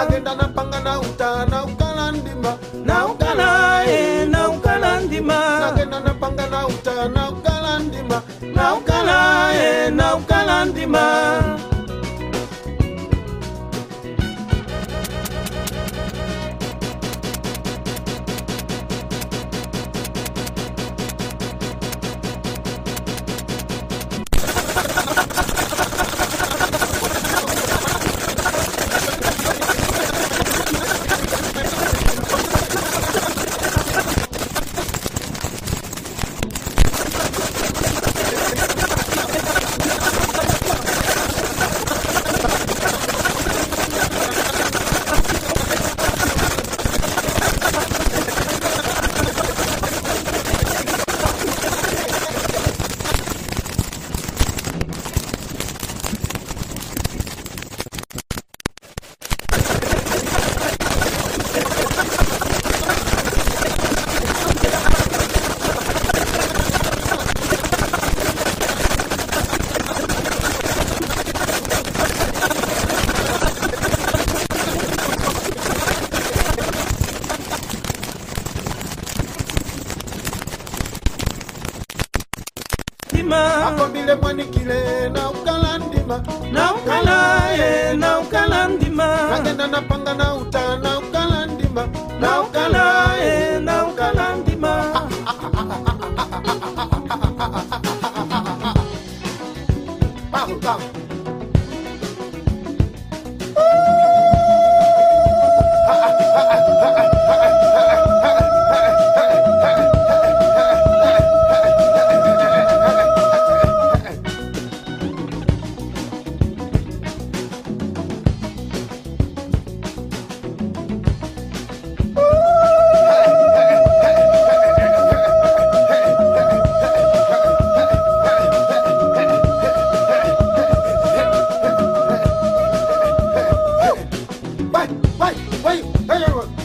ndakenda napanga nauta naukala ndima naukala e naukala ndima ndakenda napanga nauta naukala ndima naukala e naukala ndima na ndima akombile mwanikile na ukala ndima na ukala ye na ukala ndima nagenda na panga na uta na ukala ndima na ukala ye na ukala ndima Bam, bam. Wait, hey, everyone.